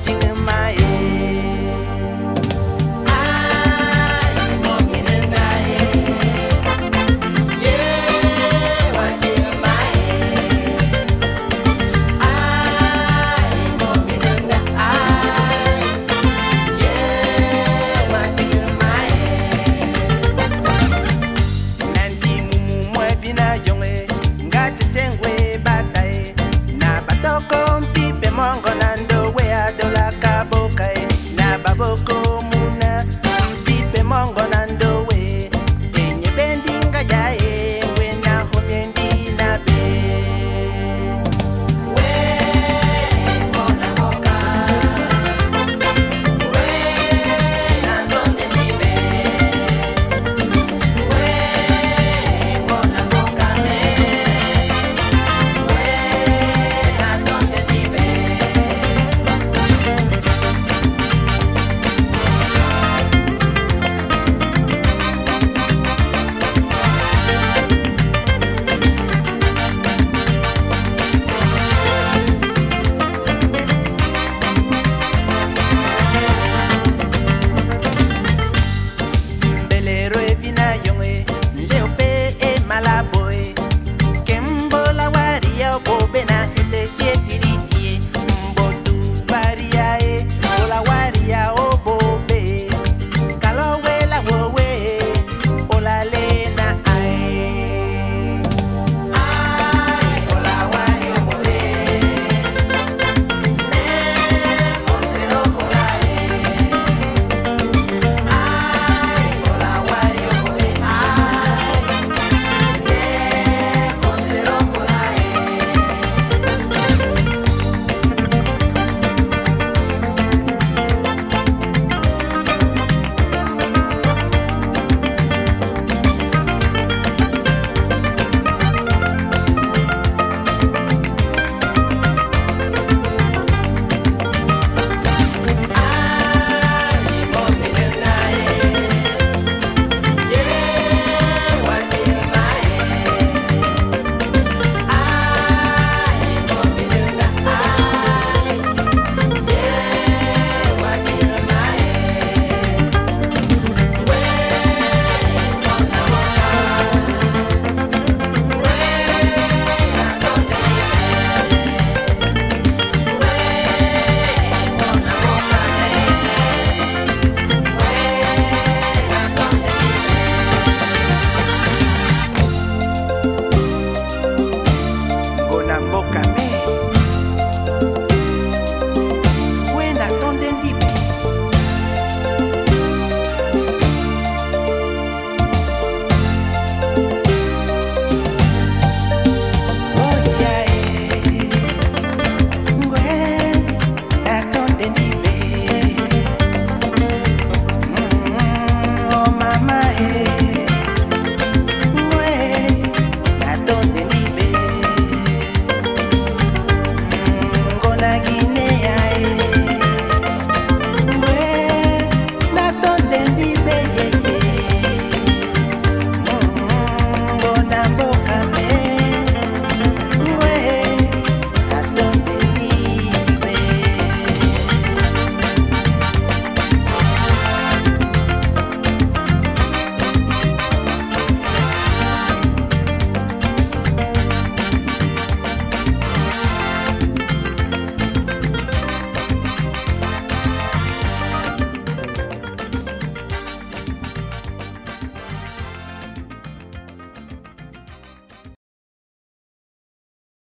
touching my